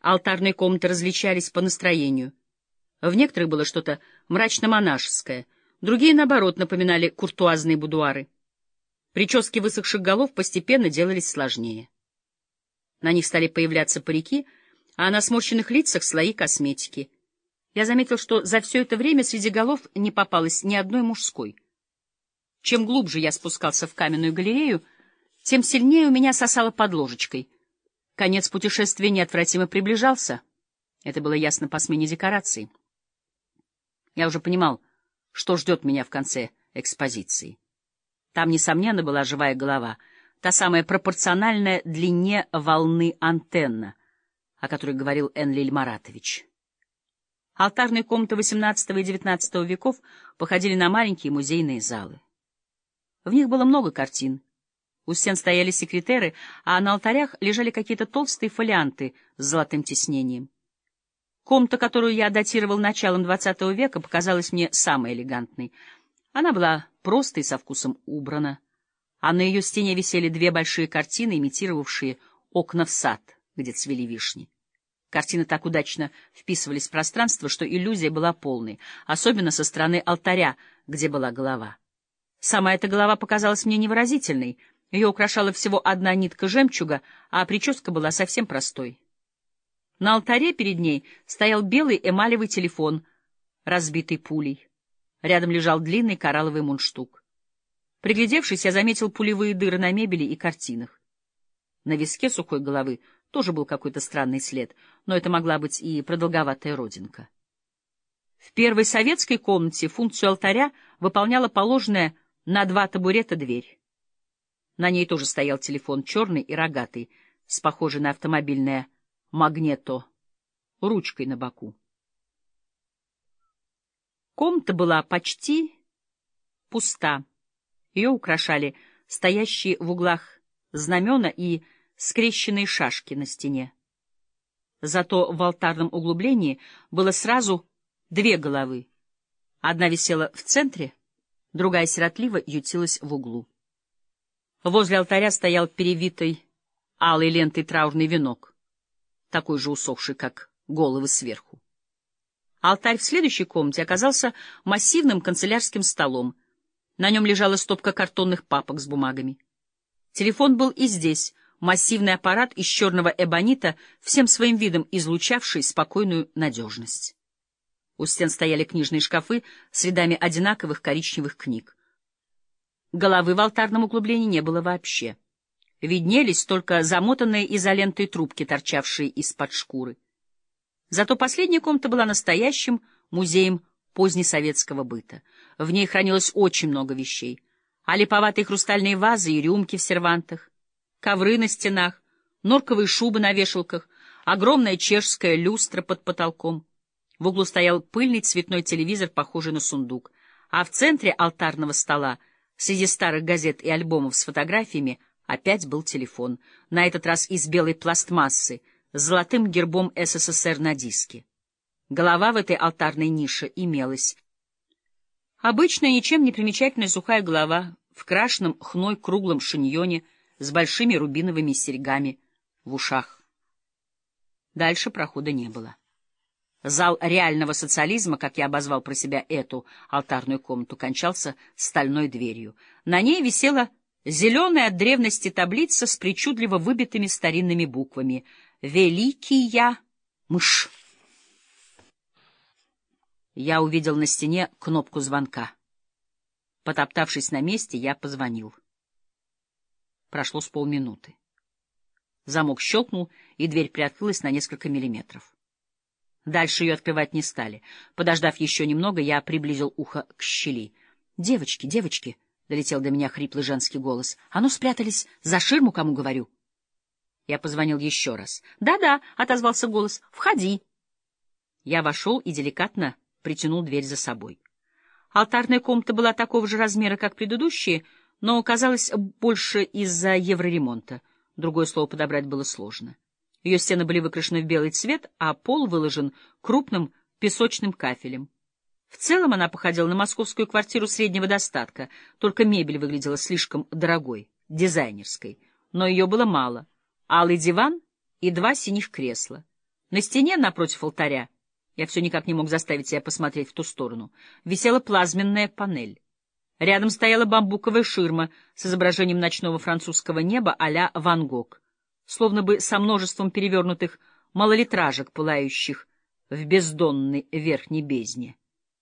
Алтарные комнаты различались по настроению. В некоторых было что-то мрачно-монашеское, другие, наоборот, напоминали куртуазные будуары. Прически высохших голов постепенно делались сложнее. На них стали появляться парики, а на сморщенных лицах — слои косметики. Я заметил, что за все это время среди голов не попалось ни одной мужской. Чем глубже я спускался в каменную галерею, тем сильнее у меня сосало под ложечкой. Конец путешествия неотвратимо приближался. Это было ясно по смене декораций. Я уже понимал, что ждет меня в конце экспозиции. Там, несомненно, была живая голова, та самая пропорциональная длине волны антенна, о которой говорил Энлиль Маратович. Алтарные комнаты XVIII и XIX веков походили на маленькие музейные залы. В них было много картин. У стен стояли секретеры, а на алтарях лежали какие-то толстые фолианты с золотым тиснением. Комната, которую я датировал началом XX века, показалась мне самой элегантной. Она была просто и со вкусом убрана, а на ее стене висели две большие картины, имитировавшие окна в сад, где цвели вишни. Картины так удачно вписывались в пространство, что иллюзия была полной, особенно со стороны алтаря, где была голова. Сама эта голова показалась мне невыразительной. Ее украшала всего одна нитка жемчуга, а прическа была совсем простой. На алтаре перед ней стоял белый эмалевый телефон, разбитый пулей. Рядом лежал длинный коралловый мундштук. Приглядевшись, я заметил пулевые дыры на мебели и картинах. На виске сухой головы тоже был какой-то странный след, но это могла быть и продолговатая родинка. В первой советской комнате функцию алтаря выполняла положенная на два табурета дверь. На ней тоже стоял телефон черный и рогатый, с похожей на автомобильное магнето ручкой на боку. Комната была почти пуста. Ее украшали стоящие в углах знамена и скрещенные шашки на стене. Зато в алтарном углублении было сразу две головы. Одна висела в центре, другая сиротливо ютилась в углу. Возле алтаря стоял перевитый алой лентой траурный венок такой же усохший, как головы сверху. Алтарь в следующей комнате оказался массивным канцелярским столом. На нем лежала стопка картонных папок с бумагами. Телефон был и здесь, массивный аппарат из черного эбонита, всем своим видом излучавший спокойную надежность. У стен стояли книжные шкафы с рядами одинаковых коричневых книг. Головы в алтарном углублении не было вообще виднелись только замотанные изолентой трубки, торчавшие из-под шкуры. Зато последняя комната была настоящим музеем позднесоветского быта. В ней хранилось очень много вещей. А липоватые хрустальные вазы и рюмки в сервантах, ковры на стенах, норковые шубы на вешалках, огромная чешская люстра под потолком. В углу стоял пыльный цветной телевизор, похожий на сундук, а в центре алтарного стола, среди старых газет и альбомов с фотографиями, Опять был телефон, на этот раз из белой пластмассы, с золотым гербом СССР на диске. Голова в этой алтарной нише имелась. Обычная, ничем не примечательная сухая голова в крашенном хной круглом шиньоне с большими рубиновыми серьгами в ушах. Дальше прохода не было. Зал реального социализма, как я обозвал про себя эту алтарную комнату, кончался стальной дверью. На ней висела Зеленая от древности таблица с причудливо выбитыми старинными буквами. «Великия мышь». Я увидел на стене кнопку звонка. Потоптавшись на месте, я позвонил. Прошло с полминуты. Замок щелкнул, и дверь приоткрылась на несколько миллиметров. Дальше ее открывать не стали. Подождав еще немного, я приблизил ухо к щели. — Девочки, девочки! —— долетел до меня хриплый женский голос. — А ну, спрятались! За ширму, кому говорю! Я позвонил еще раз. «Да — отозвался голос. — Входи! Я вошел и деликатно притянул дверь за собой. Алтарная комната была такого же размера, как предыдущие, но казалась больше из-за евроремонта. Другое слово подобрать было сложно. Ее стены были выкрашены в белый цвет, а пол выложен крупным песочным кафелем. В целом она походила на московскую квартиру среднего достатка, только мебель выглядела слишком дорогой, дизайнерской, но ее было мало. Алый диван и два синих кресла. На стене напротив алтаря, я все никак не мог заставить себя посмотреть в ту сторону, висела плазменная панель. Рядом стояла бамбуковая ширма с изображением ночного французского неба а-ля Ван Гог словно бы со множеством перевернутых малолитражек, пылающих в бездонной верхней бездне.